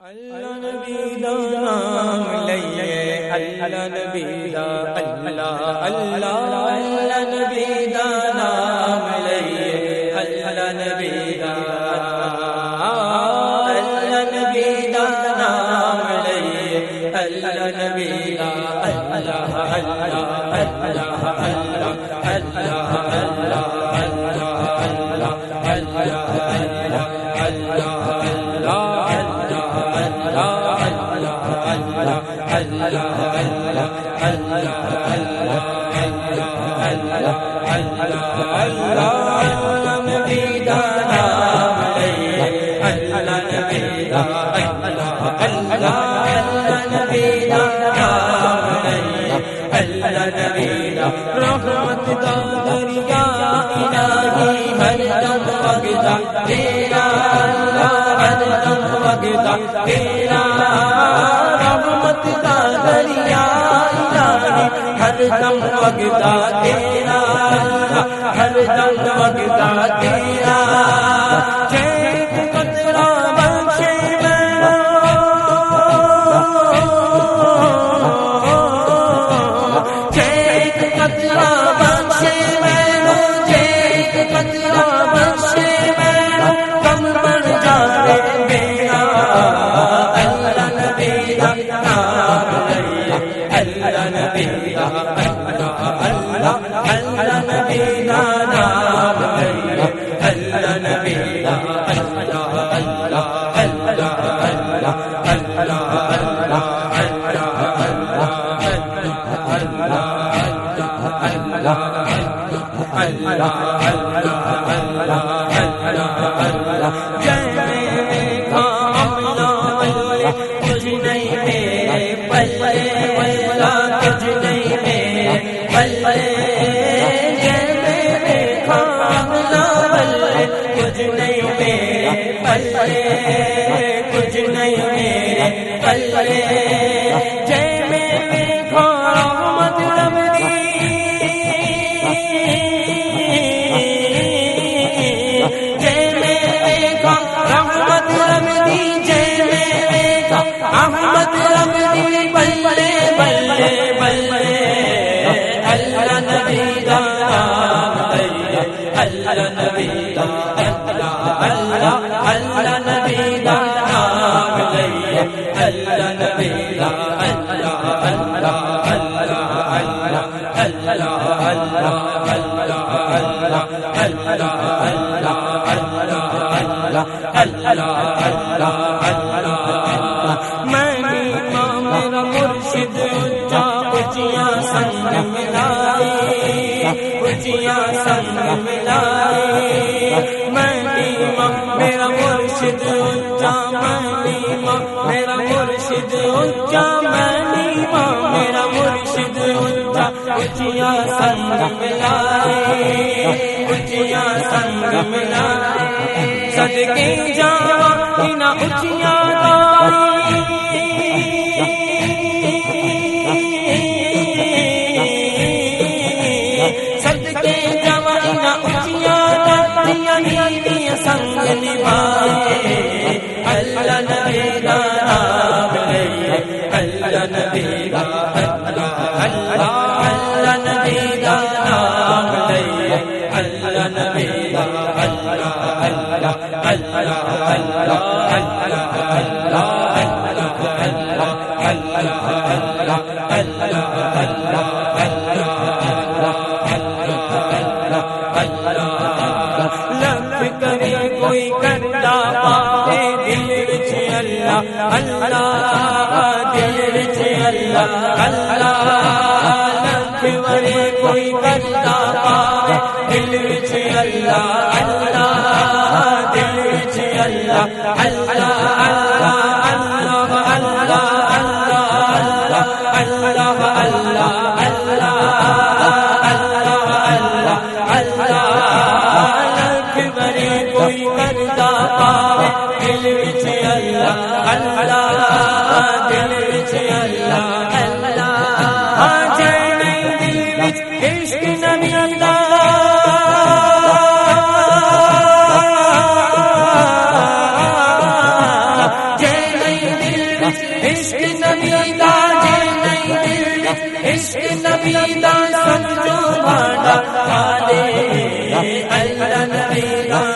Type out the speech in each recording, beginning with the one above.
اللہ نبی دا نام لئیے اللہ نبی دا اللہ اللہ اللہ نبی رحمت دا دریا الہی ہر دم وگدا تیرا ہر دم وگدا تیرا رحمت دا دریا الہی ہر دم وگدا تیرا ہر دم وگدا تیرا پلے احمد رب بلے بلے بلے اللہ نبی دا اللہ نبی دا اللہ اللہ اللہ نبی دا نام لئیے اللہ نبی دا اللہ اللہ اللہ اللہ اللہ اللہ میرا سنگ لائے خوشیاں سنگ لائے ملیما میرا مرشد اونچا ملیما میرا مرشد اونچا ملیما میرا مرشد اونچا خوشیاں سنگ لائے خوشیاں سنگ لائے صدقے جاوا نہ اونچیاں اللہ اللہ اللہ اللہ اللہ دل وچ اللہ کوئی کرتا دل اللہ اللہ اللہ اللہ کوئی پا دل وچ اللہ اللہ دل وچ اللہ اللہ جے دل وچ عشق نبی اللہ عشق نبی دا جے نہیں دل عشق نبی دا سمجھو بھاڑا اللہ نبی دا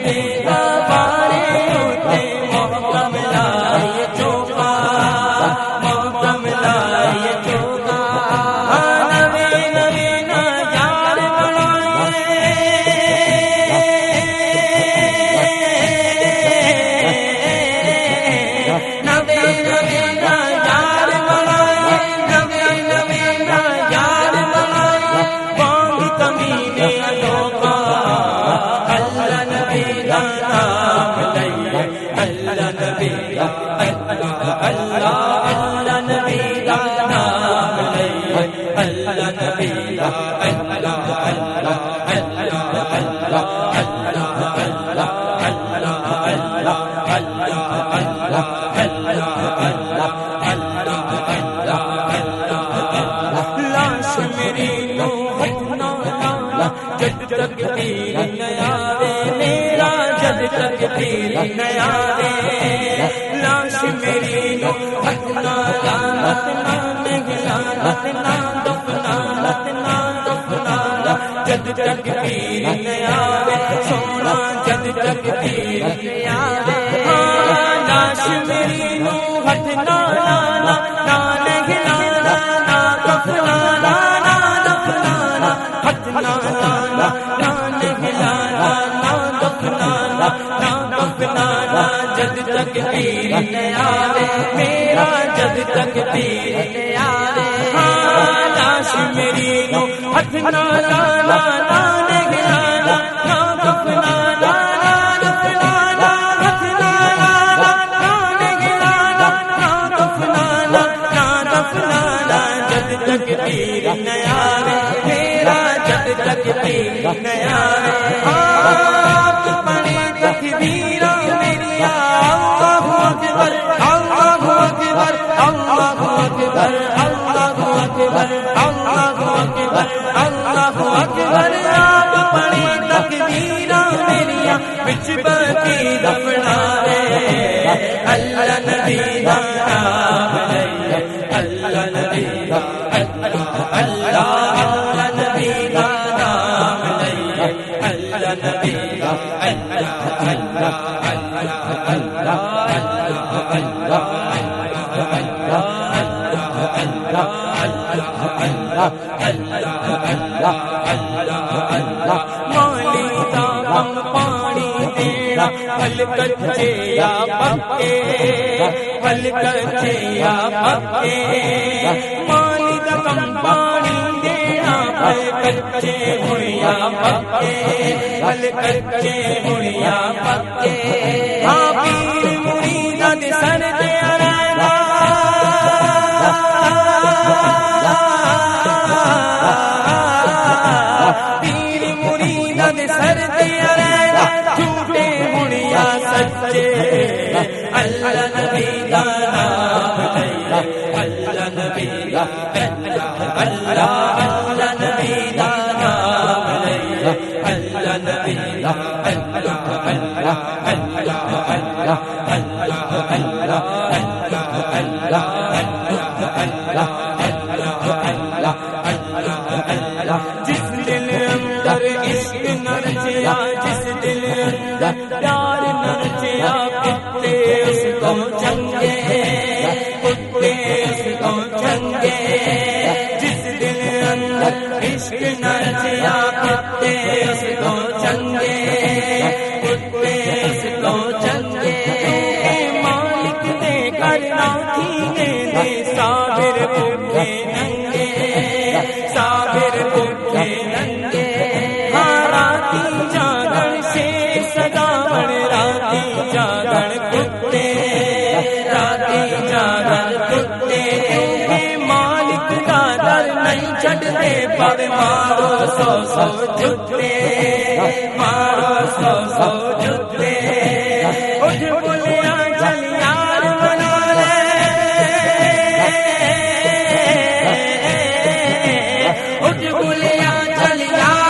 میں لاش میری نو ہٹنا لانا جد تک تیر نیا میرا جد تک تیر نیا لاش میری نو ہٹنا لانا تنا نگلانا تنا جد تک تیر نیا سونا جد تک تیر نیا رے لاش ہاں، میری نو ہٹنا لانا نا نگلانا نا دفنانا نا دفنانا ہٹنا لانا نا نگلانا نا دفنانا نا دفنانا جد تک تیر نیا میرا جد تک تیر نیا رے لاش ہاں، میری نو ہٹنا لانا یا پکے پل کچے پکے کچے پکے پل کچے ہویا پکے سر پیر مرید دے سر دیا جھوٹے سچے اللہ نبی دا جس دل اندر عشق نرچیا جس دل اندر پیار نرچیا کتے اس کو چنگے، کتے اس کو چنگے۔ جس دل اندر عشق نرچیا کتے اس کو چنگے۔ چھٹتے پر مارو سو سو جھٹتے مارو سو سو جھٹتے اٹھ بولیا چل یار منا لے اٹھ بولیا چل یار